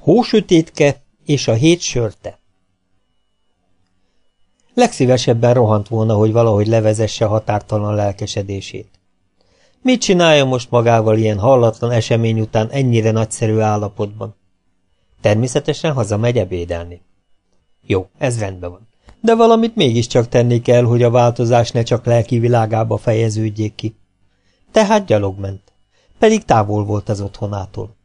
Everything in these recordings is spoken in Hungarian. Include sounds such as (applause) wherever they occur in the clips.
Hósötétke és a hét sörte Legszívesebben rohant volna, hogy valahogy levezesse határtalan lelkesedését. Mit csinálja most magával ilyen hallatlan esemény után ennyire nagyszerű állapotban? Természetesen hazamegy ebédelni. Jó, ez rendben van. De valamit mégiscsak tenni kell, hogy a változás ne csak lelki világába fejeződjék ki. Tehát gyalog ment. Pedig távol volt az otthonától.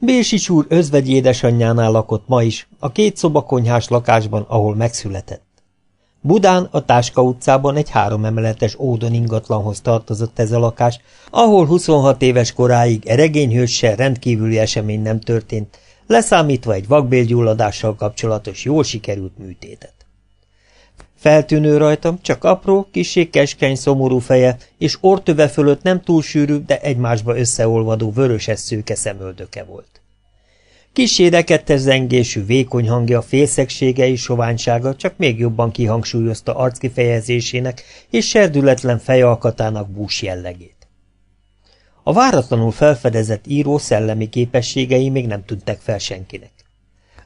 Bélsics úr özvegy édesanyjánál lakott ma is, a két szobakonyhás lakásban, ahol megszületett. Budán, a Táska utcában egy három emeletes ódon ingatlanhoz tartozott ez a lakás, ahol 26 éves koráig eregényhőssel rendkívüli esemény nem történt, leszámítva egy vakbélgyulladással kapcsolatos jól sikerült műtétet. Feltűnő rajtam csak apró, kisé keskeny, szomorú feje, és ortöve fölött nem túl sűrű, de egymásba összeolvadó vöröses szőke szemöldöke volt. Kis érekettes zengésű, vékony hangja, félszegsége és soványsága csak még jobban kihangsúlyozta arckifejezésének és serdületlen fejalkatának bús jellegét. A váratlanul felfedezett író szellemi képességei még nem tűntek fel senkinek.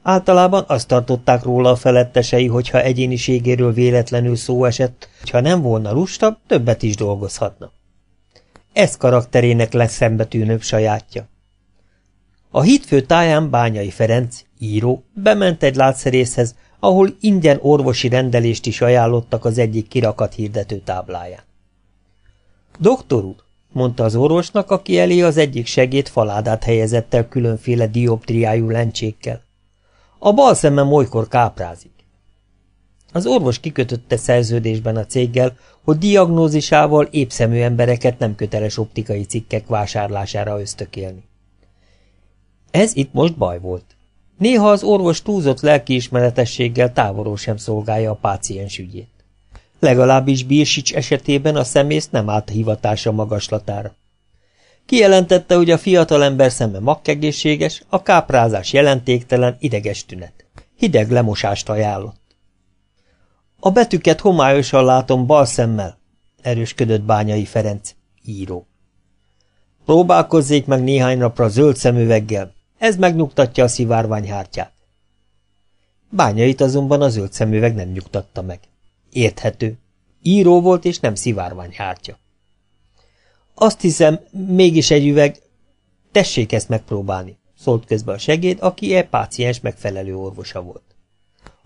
Általában azt tartották róla a felettesei, hogyha egyéniségéről véletlenül szó esett, ha nem volna lusta, többet is dolgozhatna. Ez karakterének lesz szembetűnőbb sajátja. A hídfő táján Bányai Ferenc, író, bement egy látszerészhez, ahol ingyen orvosi rendelést is ajánlottak az egyik kirakat hirdető tábláján. Doktor úr, mondta az orvosnak, aki elé az egyik segéd faládát helyezett el különféle dioptriájú lencsékkel. A bal szemem olykor káprázik. Az orvos kikötötte szerződésben a céggel, hogy diagnózisával épszemű embereket nem köteles optikai cikkek vásárlására ösztökélni. Ez itt most baj volt. Néha az orvos túlzott lelkiismeretességgel távolról sem szolgálja a páciens ügyét. Legalábbis Birsics esetében a szemész nem állt hivatása magaslatára. Kijelentette, hogy a fiatalember szeme makkegészséges, a káprázás jelentéktelen, ideges tünet. Hideg lemosást ajánlott. A betűket homályosan látom bal szemmel, erősködött Bányai Ferenc, író. Próbálkozzék meg néhány napra zöld szemüveggel, ez megnyugtatja a szivárványhártyát. Bányait azonban a zöld szemüveg nem nyugtatta meg. Érthető. Író volt, és nem szivárványhártya. Azt hiszem, mégis egy üveg... Tessék ezt megpróbálni, szólt közben a segéd, aki e páciens megfelelő orvosa volt.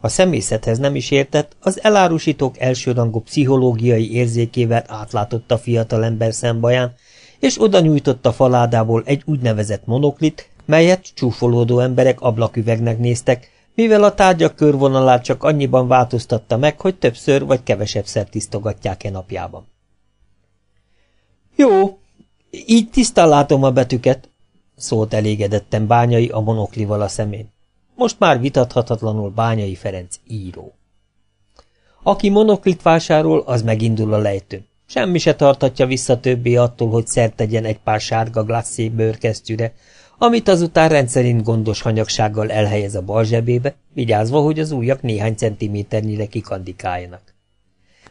A szemészethez nem is értett, az elárusítók elsőrangú pszichológiai érzékével átlátott a fiatalember szembaján, és oda nyújtotta faládából egy úgynevezett monoklit, melyet csúfolódó emberek ablaküvegnek néztek, mivel a tárgyak körvonalát csak annyiban változtatta meg, hogy többször vagy kevesebbszer tisztogatják-e napjában. Jó, így tisztán látom a betűket, szólt elégedetten Bányai a monoklival a szemén. Most már vitathatatlanul Bányai Ferenc író. Aki monoklit vásárol, az megindul a lejtőn. Semmi se tartatja vissza többé attól, hogy szert tegyen egy pár sárga glasszé bőrkesztyűre, amit azután rendszerint gondos hanyagsággal elhelyez a bal zsebébe, vigyázva, hogy az ujjak néhány centiméternyire kikandikáljanak.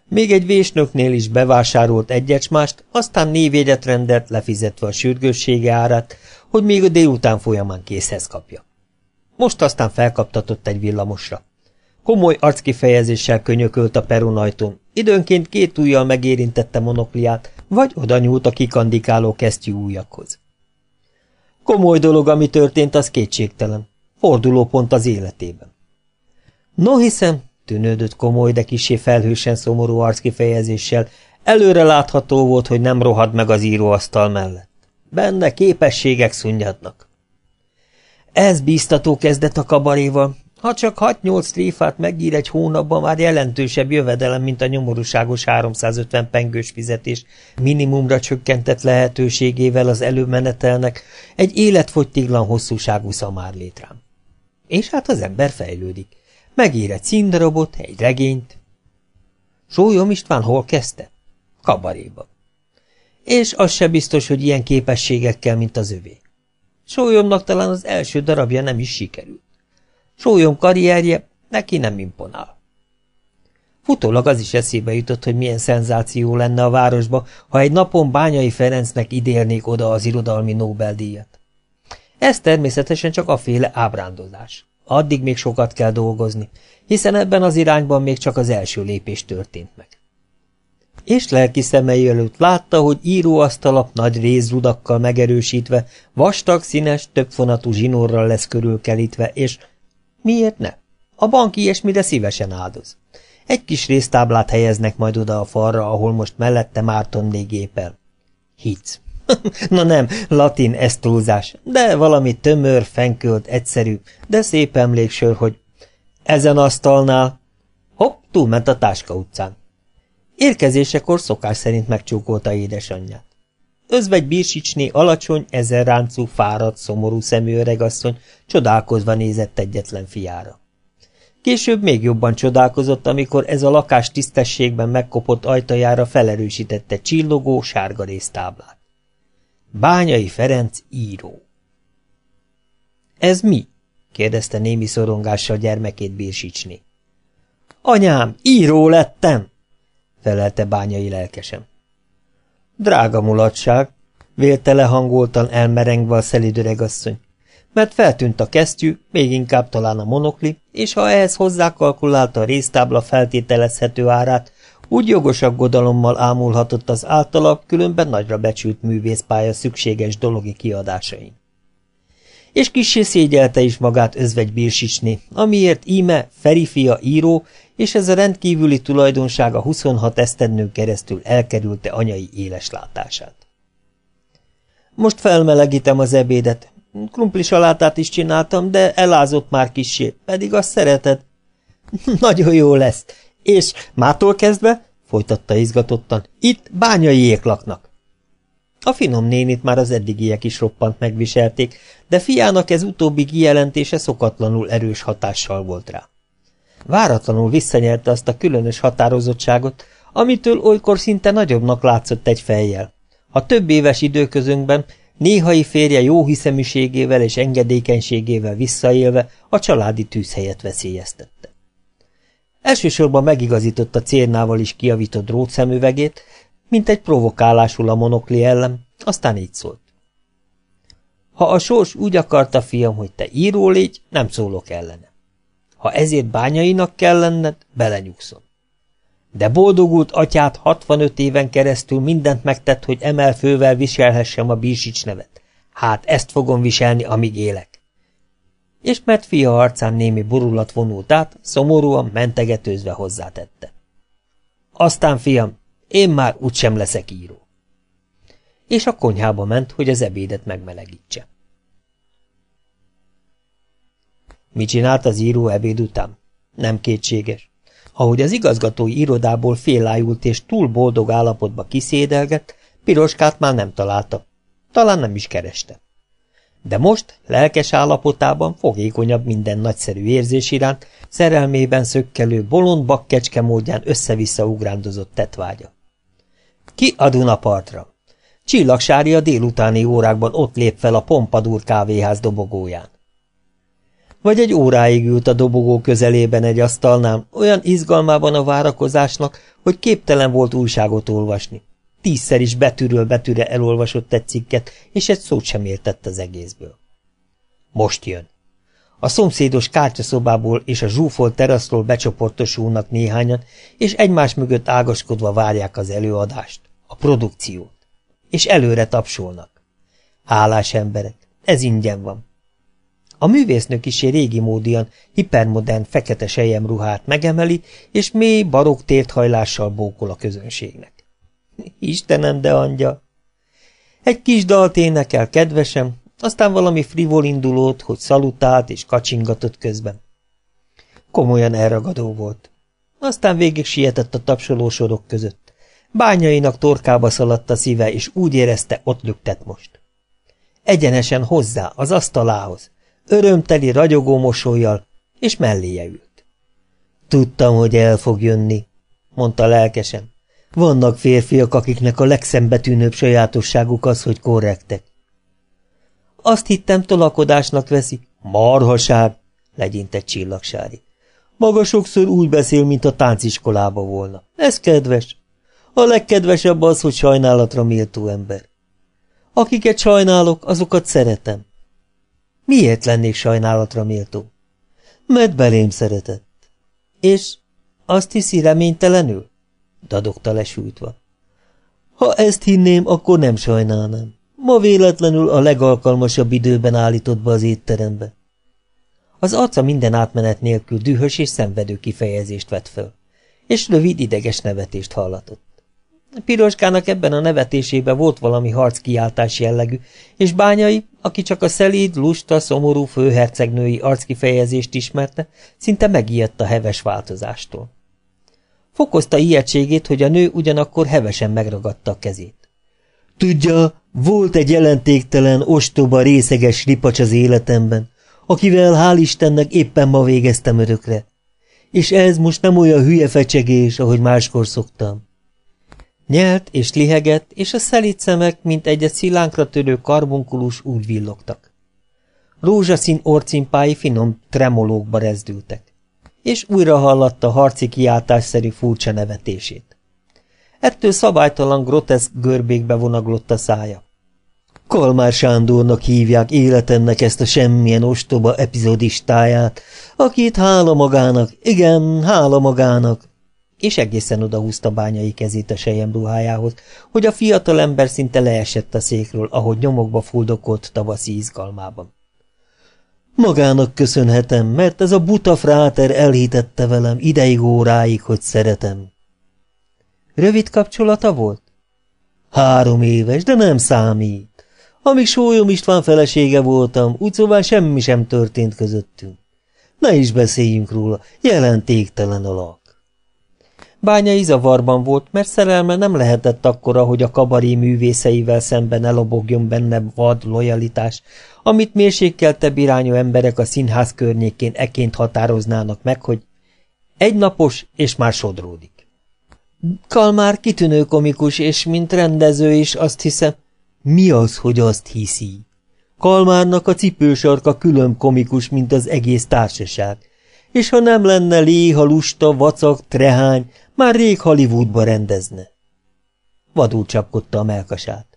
Még egy vésnöknél is bevásárolt egyecsmást, aztán névédet rendelt, lefizetve a sürgőssége árát, hogy még a délután folyamán készhez kapja. Most aztán felkaptatott egy villamosra. Komoly arckifejezéssel könyökölt a peronajtón, időnként két ujjal megérintette monokliát, vagy oda nyúlt a kikandikáló kesztyű ujjakhoz. Komoly dolog, ami történt, az kétségtelen. Fordulópont az életében. No hiszem, tűnődött komoly, de kisé felhősen szomorú arckifejezéssel, előre látható volt, hogy nem rohad meg az íróasztal mellett. Benne képességek szunnyadnak. Ez bíztató kezdett a kabaréval, ha csak 6-8 tréfát megír egy hónapban, már jelentősebb jövedelem, mint a nyomorúságos 350 pengős fizetés minimumra csökkentett lehetőségével az előmenetelnek egy életfogytiglan hosszúságú szamárlétrám. És hát az ember fejlődik. Megír egy színdarabot, egy regényt. Sólyom István hol kezdte? Kabaréba. És az se biztos, hogy ilyen képességekkel, mint az övé. Sólyomnak talán az első darabja nem is sikerült. Sólyom karrierje neki nem imponál. Futólag az is eszébe jutott, hogy milyen szenzáció lenne a városba, ha egy napon Bányai Ferencnek idélnék oda az irodalmi Nobel-díjat. Ez természetesen csak a féle ábrándozás. Addig még sokat kell dolgozni, hiszen ebben az irányban még csak az első lépés történt meg. És lelki szemei előtt látta, hogy íróasztalap nagy rézrudakkal megerősítve, vastag, színes, többfonatú zsinórral lesz körülkelítve, és miért ne? A bank ilyesmire szívesen áldoz. Egy kis résztáblát helyeznek majd oda a falra, ahol most mellette Mártonné gépel. Hic. (laughs) Na nem, latin ez túlzás, de valami tömör, fenkölt, egyszerű, de szép emléksör, hogy ezen asztalnál... Hopp, túlment a Táska utcán. Érkezésekor szokás szerint megcsókolta édesanyját. Özvegy Birsicsné alacsony, ráncú, fáradt, szomorú szemű öregasszony csodálkozva nézett egyetlen fiára. Később még jobban csodálkozott, amikor ez a lakás tisztességben megkopott ajtajára felerősítette csillogó, sárga résztáblát. Bányai Ferenc író. Ez mi? kérdezte némi szorongással gyermekét Birsicsné. Anyám, író lettem! felelte bányai lelkesen. Drága mulatság, vélte lehangoltan elmerengve a szelid öregasszony, mert feltűnt a kesztyű, még inkább talán a monokli, és ha ehhez hozzákalkulálta a résztábla feltételezhető árát, úgy jogos aggodalommal ámulhatott az általa különben nagyra becsült művészpálya szükséges dologi kiadásain. És kissé szégyelte is magát özvegy Birsicsné, amiért íme Feri fia író, és ez a rendkívüli tulajdonság a 26 esztendőn keresztül elkerülte anyai éleslátását. Most felmelegítem az ebédet. Krumpli salátát is csináltam, de elázott már kissé, pedig azt szereted. (laughs) Nagyon jó lesz. És mától kezdve, folytatta izgatottan, itt bányaiék laknak. A finom nénit már az eddigiek is roppant megviselték, de fiának ez utóbbi kijelentése szokatlanul erős hatással volt rá. Váratlanul visszanyerte azt a különös határozottságot, amitől olykor szinte nagyobbnak látszott egy fejjel. A több éves időközünkben néhai férje jó hiszeműségével és engedékenységével visszaélve a családi tűzhelyet veszélyeztette. Elsősorban megigazította cérnával is kiavított drótszemüvegét, mint egy provokálásul a monokli ellen, aztán így szólt. Ha a sors úgy akarta, fiam, hogy te író légy, nem szólok ellene. Ha ezért bányainak kell lenned, belenyugszom. De boldogult atyát 65 éven keresztül mindent megtett, hogy emelfővel viselhessem a bírsics nevet. Hát ezt fogom viselni, amíg élek. És mert fia arcán némi borulat vonult át, szomorúan mentegetőzve hozzátette. Aztán, fiam, én már úgysem leszek író. És a konyhába ment, hogy az ebédet megmelegítse. Mit csinált az író ebéd után? Nem kétséges. Ahogy az igazgatói irodából félájult és túl boldog állapotba kiszédelgett, piroskát már nem találta. Talán nem is kereste. De most, lelkes állapotában, fogékonyabb minden nagyszerű érzés iránt, szerelmében szökkelő, bolond bakkecske módján össze-vissza ugrándozott tetvágya. Ki a Dunapartra? Csillagsári a délutáni órákban ott lép fel a Pompadur kávéház dobogóján. Vagy egy óráig ült a dobogó közelében egy asztalnál, olyan izgalmában a várakozásnak, hogy képtelen volt újságot olvasni. Tízszer is betűről betűre elolvasott egy cikket, és egy szót sem értett az egészből. Most jön. A szomszédos kártyaszobából és a zsúfolt teraszról becsoportosulnak néhányan, és egymás mögött ágaskodva várják az előadást, a produkciót. És előre tapsolnak. Hálás emberek, ez ingyen van. A művésznök is régi módian, hipermodern fekete ruhát megemeli, és mély barokk térthajlással bókol a közönségnek. Istenem, de angyal! Egy kis dalt énekel, kedvesem, aztán valami frivol indulót, hogy szalutált és kacsingatott közben. Komolyan elragadó volt. Aztán végig sietett a tapsolósorok között. Bányainak torkába szaladt a szíve, és úgy érezte, ott lüktet most. Egyenesen hozzá, az asztalához, örömteli, ragyogó mosolyjal, és melléje ült. Tudtam, hogy el fog jönni, mondta lelkesen. Vannak férfiak, akiknek a legszembetűnőbb sajátosságuk az, hogy korrektek. Azt hittem, tolakodásnak veszi. Marhaság, legyintett csillagsári. Maga sokszor úgy beszél, mint a tánciskolába volna. Ez kedves. A legkedvesebb az, hogy sajnálatra méltó ember. Akiket sajnálok, azokat szeretem. Miért lennék sajnálatra méltó? Mert belém szeretett. És azt hiszi reménytelenül? Dadogta lesújtva. Ha ezt hinném, akkor nem sajnálnám. Ma véletlenül a legalkalmasabb időben állított be az étterembe. Az arca minden átmenet nélkül dühös és szenvedő kifejezést vett föl, és rövid ideges nevetést hallatott. Piroskának ebben a nevetésében volt valami harckiáltás jellegű, és Bányai, aki csak a szelíd, lusta, szomorú főhercegnői arckifejezést ismerte, szinte megijedt a heves változástól. Fokozta ijegységét, hogy a nő ugyanakkor hevesen megragadta a kezét. Tudja, volt egy jelentéktelen, ostoba, részeges ripacs az életemben, akivel hál' Istennek éppen ma végeztem örökre. És ez most nem olyan hülye fecsegés, ahogy máskor szoktam. Nyelt és lihegett, és a szelít szemek, mint egy-egy szilánkra törő karbonkulus úgy villogtak. Rózsaszín orcimpái finom tremolókba rezdültek, és újra hallatta harci kiáltásszerű furcsa nevetését. Ettől szabálytalan groteszk görbékbe vonaglott a szája. Kalmár Sándornak hívják életennek ezt a semmilyen ostoba epizodistáját, akit hála magának, igen, hála magának, és egészen odahúzta bányai kezét a sejem ruhájához, hogy a fiatal ember szinte leesett a székről, ahogy nyomokba fuldokolt tavaszi izgalmában. Magának köszönhetem, mert ez a buta fráter elhitette velem ideig óráig, hogy szeretem. Rövid kapcsolata volt? Három éves, de nem számít. Amíg Sólyom István felesége voltam, úgy szóval semmi sem történt közöttünk. Ne is beszéljünk róla, jelentéktelen a lak. Bányai zavarban volt, mert szerelme nem lehetett akkora, hogy a kabaré művészeivel szemben elobogjon benne vad lojalitás, amit mérsékeltebb irányú emberek a színház környékén eként határoznának meg, hogy egy napos, és már sodródik. Kalmár kitűnő komikus, és mint rendező is azt hiszem, mi az, hogy azt hiszi? Kalmárnak a cipősarka külön komikus, mint az egész társaság, és ha nem lenne léha, lusta, vacak, trehány, már rég Hollywoodba rendezne. Vadul csapkodta a melkasát.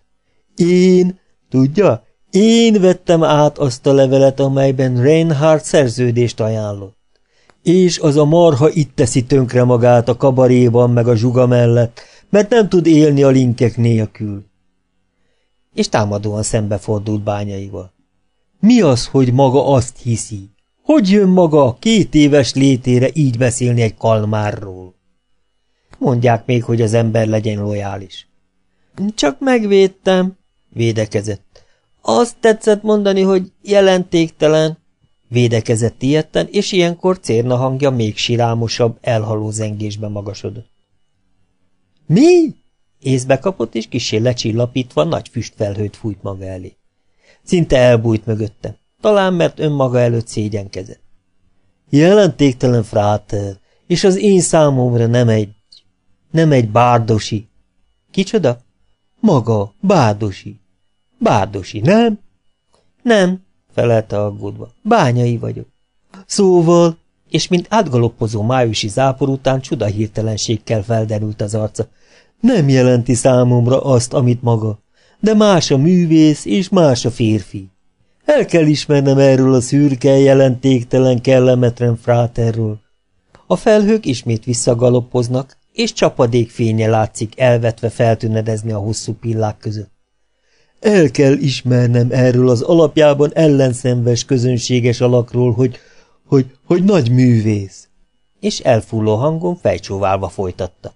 Én, tudja, én vettem át azt a levelet, amelyben Reinhardt szerződést ajánlott. És az a marha itt teszi tönkre magát a kabaréban meg a zsuga mellett, mert nem tud élni a linkek nélkül. És támadóan szembefordult bányaival. Mi az, hogy maga azt hiszi? Hogy jön maga a két éves létére így beszélni egy kalmárról? Mondják még, hogy az ember legyen lojális. Csak megvédtem, védekezett. Azt tetszett mondani, hogy jelentéktelen, védekezett ilyetten, és ilyenkor cérna hangja még sirámosabb, elhaló zengésbe magasodott. Mi? Észbe kapott, és kisé lecsillapítva nagy füstfelhőt fújt maga elé. Szinte elbújt mögötte, talán mert önmaga előtt szégyenkezett. Jelentéktelen fráter, és az én számomra nem egy nem egy bárdosi. Kicsoda? Maga, bárdosi. Bárdosi, nem? Nem, felelte aggódva. Bányai vagyok. Szóval, és mint átgaloppozó májusi zápor után csuda hirtelenségkel felderült az arca. Nem jelenti számomra azt, amit maga, de más a művész és más a férfi. El kell ismernem erről a szürke, jelentéktelen, kellemetlen fráterről. A felhők ismét visszagaloppoznak, és csapadék fénye látszik elvetve feltűnedezni a hosszú pillák között. El kell ismernem erről az alapjában ellenszenves közönséges alakról, hogy, hogy, hogy nagy művész. És elfulló hangon fejcsóválva folytatta.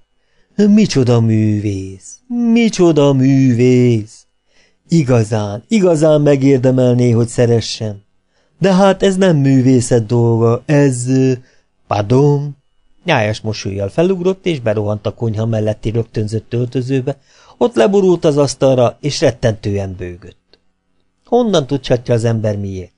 Micsoda művész, micsoda művész. Igazán, igazán megérdemelné, hogy szeressen. De hát ez nem művészet dolga, ez... Pardon, Nyájas mosolyjal felugrott, és berohant a konyha melletti rögtönzött öltözőbe, ott leborult az asztalra, és rettentően bőgött. Honnan tudhatja az ember miért?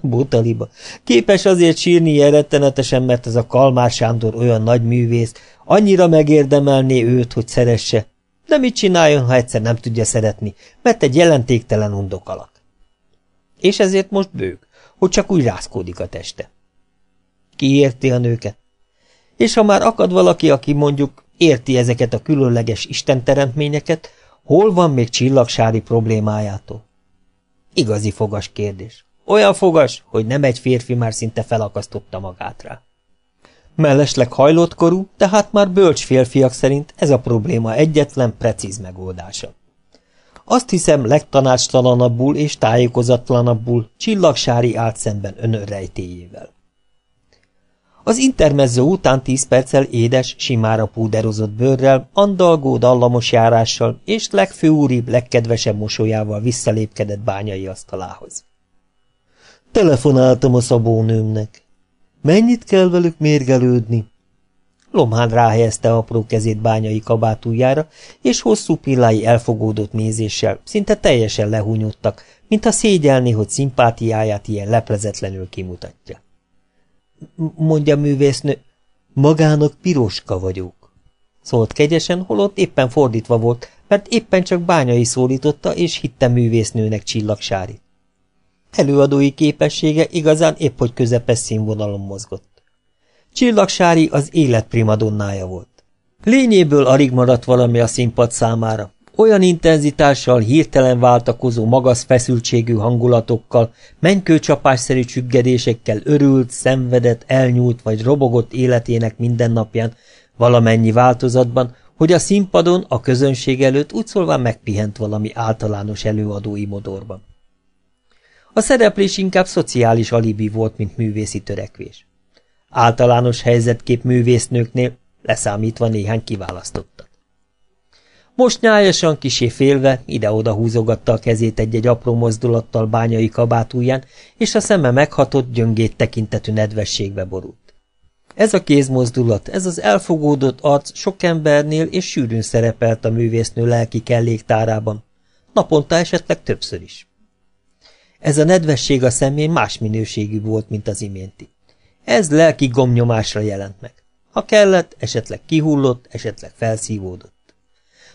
Butaliba. Képes azért sírni ilyen rettenetesen, mert ez a Kalmár Sándor olyan nagy művész, annyira megérdemelné őt, hogy szeresse. De mit csináljon, ha egyszer nem tudja szeretni, mert egy jelentéktelen undok alak. És ezért most bőg, hogy csak úgy rászkódik a teste. Ki érti a nőket? És ha már akad valaki, aki mondjuk érti ezeket a különleges istenteremtményeket, hol van még csillagsári problémájától? Igazi fogas kérdés. Olyan fogas, hogy nem egy férfi már szinte felakasztotta magát rá. Mellesleg hajlott korú, tehát már bölcs férfiak szerint ez a probléma egyetlen precíz megoldása. Azt hiszem, legtanácstalanabbul és tájékozatlanabbul csillagsári állt szemben önörrejtéjével. Az intermezzo után tíz perccel édes, simára púderozott bőrrel, andalgó dallamos járással és legfőúribb, legkedvesebb mosolyával visszalépkedett bányai asztalához. Telefonáltam a szabónőmnek. Mennyit kell velük mérgelődni? Lomhán ráhelyezte apró kezét bányai kabátújára, és hosszú pillái elfogódott nézéssel, szinte teljesen lehúnyodtak, mintha szégyelni, hogy szimpátiáját ilyen leplezetlenül kimutatja. Mondja művésznő, magának piroska vagyok. Szólt kegyesen, holott éppen fordítva volt, mert éppen csak bányai szólította, és hitte művésznőnek csillagsárit. Előadói képessége igazán épp hogy közepes színvonalon mozgott. Csillagsári az élet primadonnája volt. Lényéből alig maradt valami a színpad számára. Olyan intenzitással, hirtelen váltakozó, magas feszültségű hangulatokkal, menykőcsapásszerű csüggedésekkel örült, szenvedett, elnyúlt vagy robogott életének mindennapján, valamennyi változatban, hogy a színpadon, a közönség előtt úgy szólván megpihent valami általános előadói modorban. A szereplés inkább szociális alibi volt, mint művészi törekvés. Általános helyzetkép művésznőknél, leszámítva néhány kiválasztottat. Most nyájasan kisé félve ide-oda húzogatta a kezét egy-egy apró mozdulattal bányai kabátúján, és a szeme meghatott, gyöngét tekintetű nedvességbe borult. Ez a kézmozdulat, ez az elfogódott arc sok embernél és sűrűn szerepelt a művésznő lelki kelléktárában, naponta esetleg többször is. Ez a nedvesség a szemén más minőségű volt, mint az iménti. Ez lelki gomnyomásra jelent meg. Ha kellett, esetleg kihullott, esetleg felszívódott.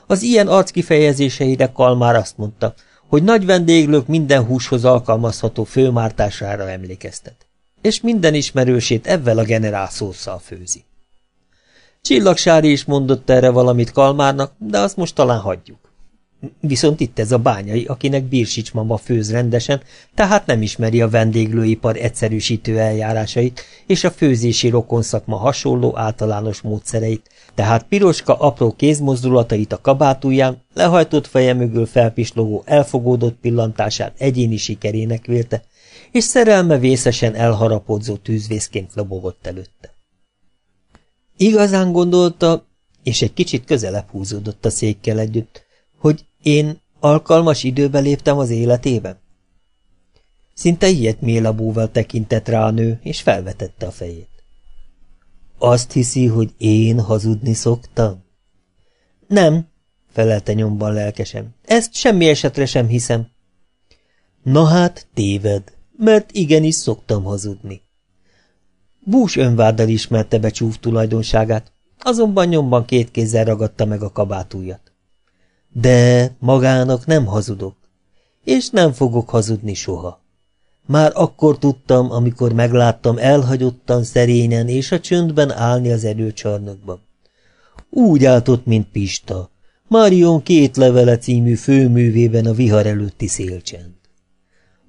Az ilyen arckifejezéseire Kalmár azt mondta, hogy nagy vendéglők minden húshoz alkalmazható főmártására emlékeztet, és minden ismerősét ebben a generál szószal főzi. Csillagsári is mondott erre valamit Kalmárnak, de azt most talán hagyjuk. Viszont itt ez a bányai, akinek Birsics mama főz rendesen, tehát nem ismeri a vendéglőipar egyszerűsítő eljárásait és a főzési rokonszakma hasonló általános módszereit, tehát piroska apró kézmozdulatait a kabátúján, lehajtott feje mögül felpislogó elfogódott pillantását egyéni sikerének vélte, és szerelme vészesen elharapodzó tűzvészként lobogott előtte. Igazán gondolta, és egy kicsit közelebb húzódott a székkel együtt, hogy én alkalmas időbe léptem az életébe? Szinte ilyet mélabúval tekintett rá a nő, és felvetette a fejét. Azt hiszi, hogy én hazudni szoktam? Nem, felelte nyomban lelkesen. Ezt semmi esetre sem hiszem. Na hát, téved, mert igenis szoktam hazudni. Bús önváddal ismerte be csúf tulajdonságát, azonban nyomban két kézzel ragadta meg a kabátújat. De magának nem hazudok, és nem fogok hazudni soha. Már akkor tudtam, amikor megláttam elhagyottan szerényen és a csöndben állni az erőcsarnokban. Úgy áltott, mint Pista, Marion két levele című főművében a vihar előtti szélcsend.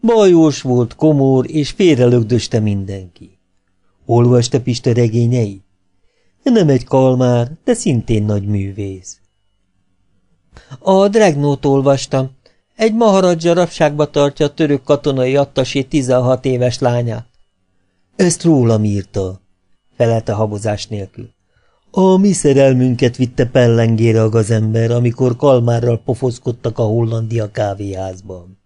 Bajós volt, komor, és félrelögdöste mindenki. Olvasta Pista regényei? Nem egy kalmár, de szintén nagy művész. A Dregnót olvastam. Egy maharadzsa rabságba tartja a török katonai attasé 16 éves lányát. Ezt rólam írta, felelte habozás nélkül. A mi szerelmünket vitte pellengére a gazember, amikor kalmárral pofozkodtak a hollandia kávéházban.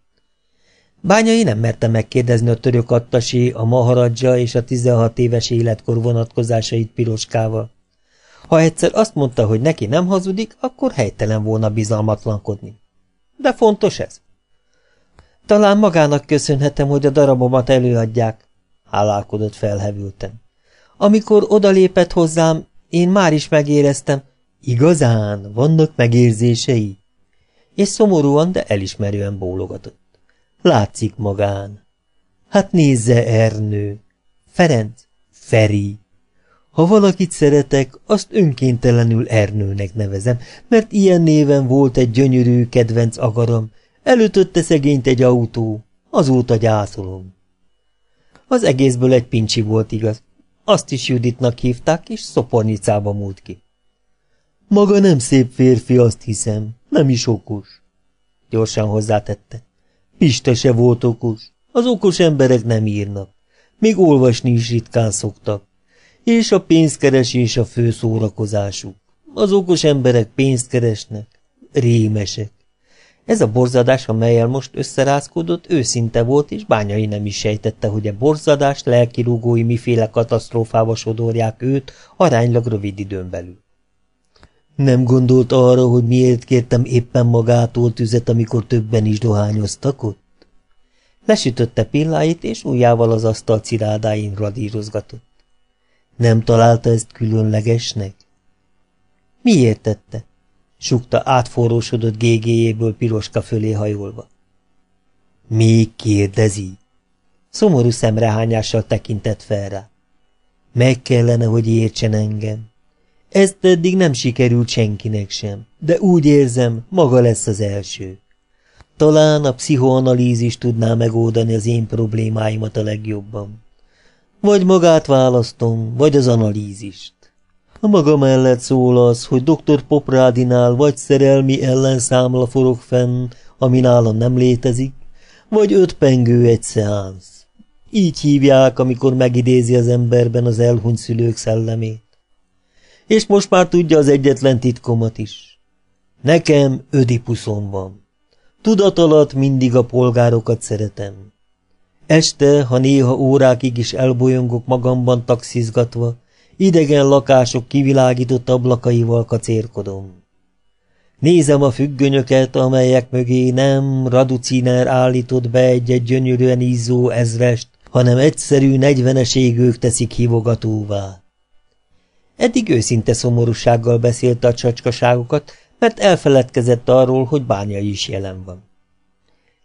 Bányai nem merte megkérdezni a török attasi, a maharadzsa és a 16 éves életkor vonatkozásait piroskával. Ha egyszer azt mondta, hogy neki nem hazudik, akkor helytelen volna bizalmatlankodni. De fontos ez. Talán magának köszönhetem, hogy a darabomat előadják, hálálkodott felhevülten. Amikor odalépett hozzám, én már is megéreztem, igazán, vannak megérzései? És szomorúan, de elismerően bólogatott. Látszik magán. Hát nézze, Ernő. Ferenc, Feri. Ha valakit szeretek, azt önkéntelenül Ernőnek nevezem, mert ilyen néven volt egy gyönyörű kedvenc agaram. Előtötte szegényt egy autó, azóta gyászolom. Az egészből egy pincsi volt igaz. Azt is Juditnak hívták, és szopornyicába múlt ki. Maga nem szép férfi, azt hiszem. Nem is okos. Gyorsan hozzátette. Pista se volt okos. Az okos emberek nem írnak. Még olvasni is ritkán szoktak. És a pénzkeresés a fő szórakozásuk. Az okos emberek pénzt keresnek. Rémesek. Ez a borzadás, amelyel most összerázkodott, őszinte volt, és bányai nem is sejtette, hogy a borzadás lelkirúgói miféle katasztrófába sodorják őt aránylag rövid időn belül. Nem gondolt arra, hogy miért kértem éppen magától tüzet, amikor többen is dohányoztak ott? Lesütötte pilláit, és ujjával az asztal cirádáin radírozgatott. Nem találta ezt különlegesnek? Miért tette? Sukta átforrósodott gégéjéből piroska fölé hajolva. Még kérdezi? Szomorú szemrehányással tekintett fel rá. Meg kellene, hogy értsen engem. Ezt eddig nem sikerült senkinek sem, de úgy érzem, maga lesz az első. Talán a pszichoanalízis tudná megoldani az én problémáimat a legjobban. Vagy magát választom, vagy az analízist. A maga mellett szól az, hogy dr. Poprádinál vagy szerelmi ellenszámla forog fenn, ami nálam nem létezik, vagy öt pengő egy szeánsz. Így hívják, amikor megidézi az emberben az elhunyt szülők szellemét. És most már tudja az egyetlen titkomat is. Nekem ödipuszom van. Tudat alatt mindig a polgárokat szeretem. Este, ha néha órákig is elbolyongok magamban taxizgatva, idegen lakások kivilágított ablakaival kacérkodom. Nézem a függönyöket, amelyek mögé nem raduciner állított be egy-egy gyönyörűen ízó ezrest, hanem egyszerű negyvenes teszik hívogatóvá. Eddig őszinte szomorúsággal beszélte a csacskaságokat, mert elfeledkezett arról, hogy bánya is jelen van.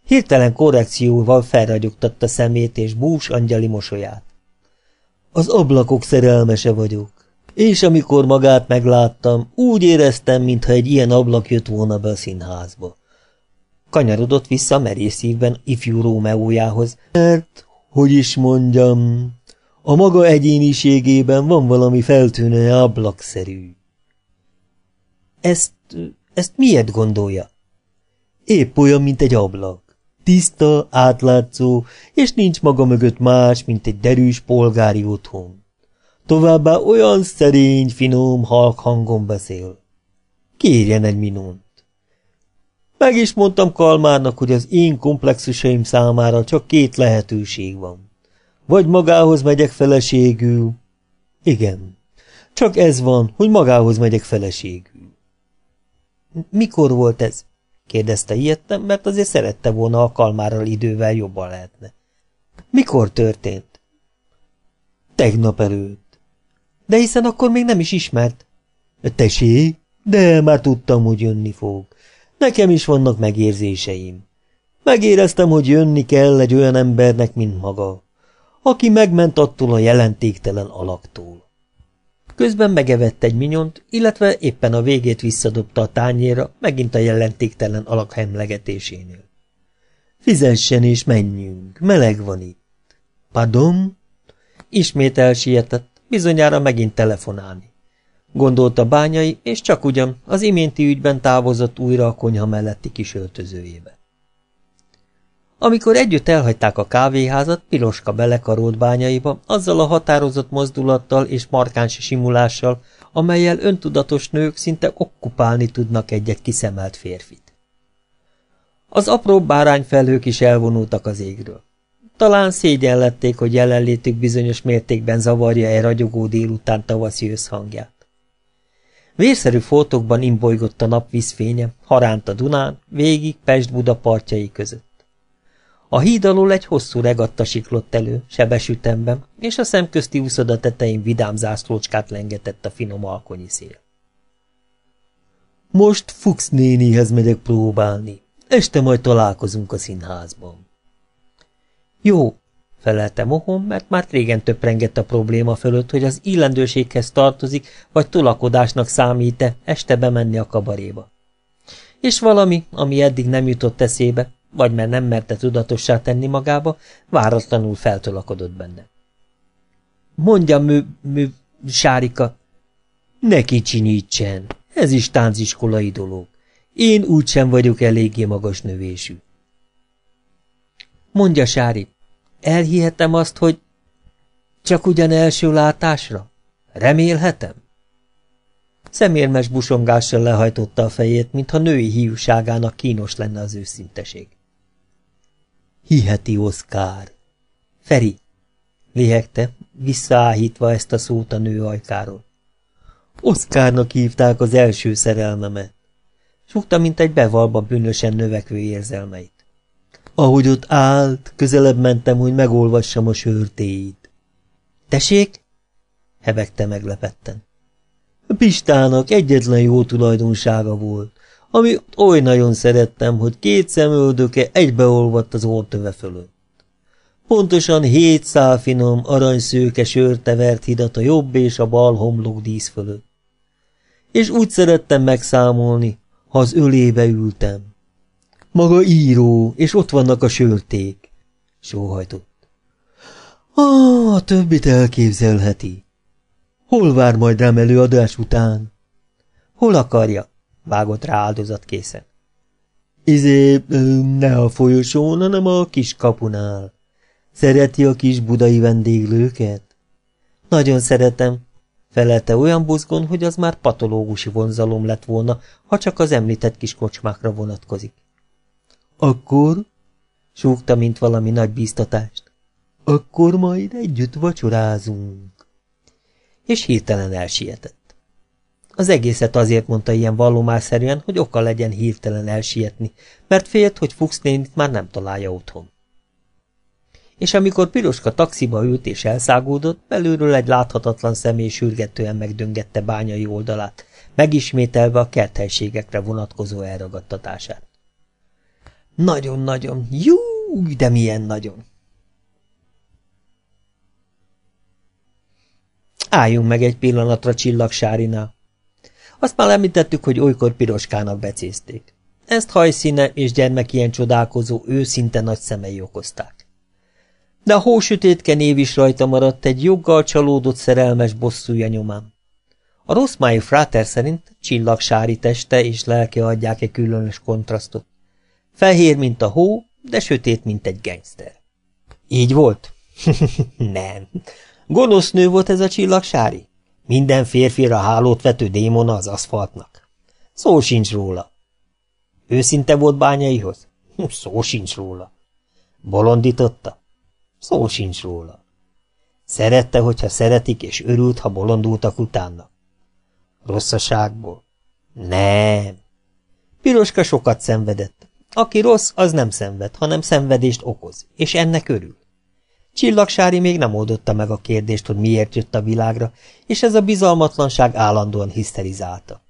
Hirtelen korrekcióval felragyogtatta szemét és bús angyali mosolyát. Az ablakok szerelmese vagyok, és amikor magát megláttam, úgy éreztem, mintha egy ilyen ablak jött volna be a színházba. Kanyarodott vissza merész ifjú Rómeójához, mert, hogy is mondjam, a maga egyéniségében van valami feltűnő ablakszerű. Ezt, ezt miért gondolja? Épp olyan, mint egy ablak. Tiszta, átlátszó, és nincs maga mögött más, mint egy derűs polgári otthon. Továbbá olyan szerény, finom, halk hangon beszél. Kérjen egy minont. Meg is mondtam Kalmárnak, hogy az én komplexusaim számára csak két lehetőség van. Vagy magához megyek feleségül. Igen, csak ez van, hogy magához megyek feleségül. Mikor volt ez? Kérdezte ilyettem, mert azért szerette volna, a kalmárral idővel jobban lehetne. Mikor történt? Tegnap előtt. De hiszen akkor még nem is ismert. Tessék, de már tudtam, hogy jönni fog. Nekem is vannak megérzéseim. Megéreztem, hogy jönni kell egy olyan embernek, mint maga, aki megment attól a jelentéktelen alaktól. Közben megevett egy minyont, illetve éppen a végét visszadobta a tányéra, megint a jelentéktelen alak hemlegetésénél. Fizessen és menjünk, meleg van itt. Padom? Ismét elsietett, bizonyára megint telefonálni. Gondolta bányai, és csak ugyan az iménti ügyben távozott újra a konyha melletti kis öltözőjébe. Amikor együtt elhagyták a kávéházat, Piroska belekarolt bányaiba, azzal a határozott mozdulattal és markáns simulással, amelyel öntudatos nők szinte okkupálni tudnak egy-egy kiszemelt férfit. Az apró bárányfelhők is elvonultak az égről. Talán szégyenlették, hogy jelenlétük bizonyos mértékben zavarja e ragyogó délután tavaszi összhangját. Vérszerű foltokban imbolygott a nap vízfénye, haránt a Dunán, végig Pest-Buda partjai között. A híd alól egy hosszú regatta siklott elő, sebes és a szemközti úszoda tetején vidám zászlócskát lengetett a finom alkonyi szél. Most Fuchs nénihez megyek próbálni. Este majd találkozunk a színházban. Jó, felelte Mohon, mert már régen töprengett a probléma fölött, hogy az illendőséghez tartozik, vagy tolakodásnak számít-e este bemenni a kabaréba. És valami, ami eddig nem jutott eszébe, vagy mert nem merte tudatossá tenni magába, váratlanul feltolakodott benne. Mondja, mű, mű, Sárika, ne kicsinyítsen, ez is tánciskolai dolog. Én úgysem vagyok eléggé magas növésű. Mondja, Sári, elhihetem azt, hogy csak ugyan első látásra? Remélhetem? Szemérmes busongással lehajtotta a fejét, mintha női hiúságának kínos lenne az őszinteség. Hiheti Oszkár. Feri, lihegte, visszaáhítva ezt a szót a nő ajkáról. Oszkárnak hívták az első szerelmemet. Sukta, mint egy bevalba bűnösen növekvő érzelmeit. Ahogy ott állt, közelebb mentem, hogy megolvassam a sörtéit. Tessék? hebegte meglepetten. Pistának egyetlen jó tulajdonsága volt, ami oly nagyon szerettem, hogy két szemöldöke egybeolvadt az ortöve fölött. Pontosan hét szál finom, aranyszőke sörte vert hidat a jobb és a bal homlok dísz fölött. És úgy szerettem megszámolni, ha az ölébe ültem. Maga író, és ott vannak a sörték, sóhajtott. Ah, a többit elképzelheti. Hol vár majd rám előadás után? Hol akarja? Vágott rá áldozat készen. Izé, ne a folyosón, hanem a kis kapunál. Szereti a kis budai vendéglőket? Nagyon szeretem, felelte olyan buzgon, hogy az már patológusi vonzalom lett volna, ha csak az említett kis kocsmákra vonatkozik. Akkor? súgta, mint valami nagy bíztatást. Akkor majd együtt vacsorázunk. És hirtelen elsietett. Az egészet azért mondta ilyen vallomásszerűen, hogy oka legyen hirtelen elsietni, mert félt, hogy Fuchs nénit már nem találja otthon. És amikor Piroska taxiba ült és elszágódott, belülről egy láthatatlan személy sürgetően megdöngette bányai oldalát, megismételve a kerthelységekre vonatkozó elragadtatását. Nagyon-nagyon, jú, de milyen nagyon! Álljunk meg egy pillanatra csillagsárinál. Azt már említettük, hogy olykor piroskának becézték. Ezt hajszíne és gyermek ilyen csodálkozó, őszinte nagy szemei okozták. De a hósütétke név is rajta maradt egy joggal csalódott szerelmes bosszúja nyomán. A rossz májú fráter szerint csillagsári teste és lelke adják egy különös kontrasztot. Fehér, mint a hó, de sötét, mint egy gangster. Így volt? (laughs) Nem. Gonosz nő volt ez a csillagsári? Minden férfira hálót vető démona az aszfaltnak. Szó sincs róla. Őszinte volt bányaihoz? Szó sincs róla. Bolondította? Szó sincs róla. Szerette, hogyha szeretik, és örült, ha bolondultak utána. Rosszaságból? Nem. Piroska sokat szenvedett. Aki rossz, az nem szenved, hanem szenvedést okoz, és ennek örül. Csillagsári még nem oldotta meg a kérdést, hogy miért jött a világra, és ez a bizalmatlanság állandóan hiszterizálta.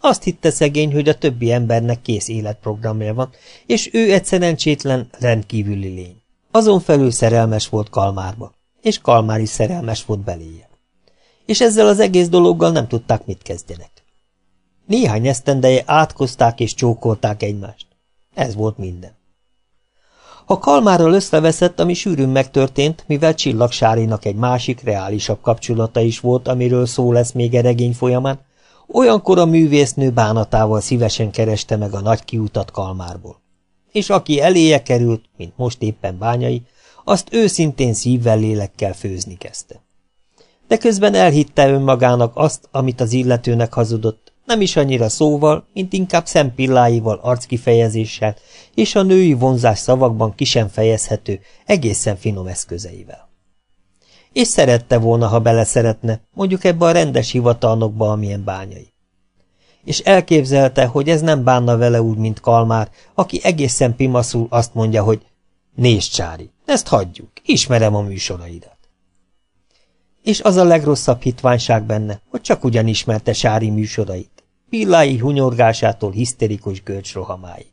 Azt hitte szegény, hogy a többi embernek kész életprogramja van, és ő egy szerencsétlen, rendkívüli lény. Azon felül szerelmes volt Kalmárba, és Kalmár is szerelmes volt beléje. És ezzel az egész dologgal nem tudták, mit kezdjenek. Néhány esztendeje átkozták és csókolták egymást. Ez volt minden. Ha Kalmárral összeveszett, ami sűrűn megtörtént, mivel Csillagsárinak egy másik, reálisabb kapcsolata is volt, amiről szó lesz még a regény folyamán, olyankor a művésznő bánatával szívesen kereste meg a nagy kiutat Kalmárból. És aki eléje került, mint most éppen bányai, azt őszintén szívvel lélekkel főzni kezdte. De közben elhitte önmagának azt, amit az illetőnek hazudott, nem is annyira szóval, mint inkább szempilláival, arckifejezéssel és a női vonzás szavakban ki sem fejezhető, egészen finom eszközeivel. És szerette volna, ha beleszeretne, mondjuk ebbe a rendes hivatalnokba, amilyen bányai. És elképzelte, hogy ez nem bánna vele úgy, mint Kalmár, aki egészen pimaszul azt mondja, hogy Nézd, Csári, ezt hagyjuk, ismerem a műsoraidat. És az a legrosszabb hitványság benne, hogy csak ugyan ismerte Sári műsorait pillái hunyorgásától hiszterikus görcsrohamáig.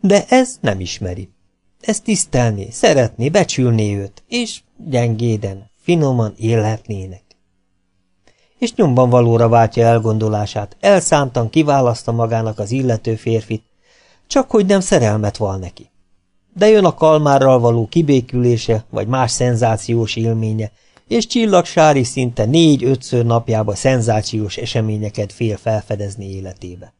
De ez nem ismeri. Ez tisztelné, szeretné, becsülné őt, és gyengéden, finoman élhetnének. És nyomban valóra váltja elgondolását, elszántan kiválaszta magának az illető férfit, csak hogy nem szerelmet val neki. De jön a kalmárral való kibékülése, vagy más szenzációs élménye, és csillagsári szinte négy-ötször napjába szenzációs eseményeket fél felfedezni életébe.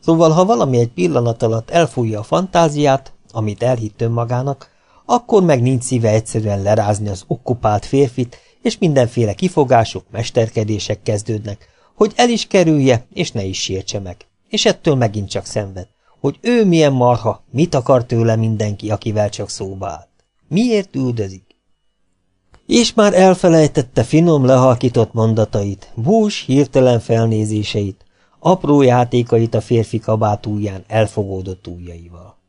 Szóval, ha valami egy pillanat alatt elfújja a fantáziát, amit elhitt önmagának, akkor meg nincs szíve egyszerűen lerázni az okkupált férfit, és mindenféle kifogások, mesterkedések kezdődnek, hogy el is kerülje, és ne is sértse meg. És ettől megint csak szenved, hogy ő milyen marha, mit akar tőle mindenki, akivel csak szóba állt. Miért üldözik? És már elfelejtette finom lehalkított mondatait, bús hirtelen felnézéseit, apró játékait a férfi kabátúján elfogódott ujjaival.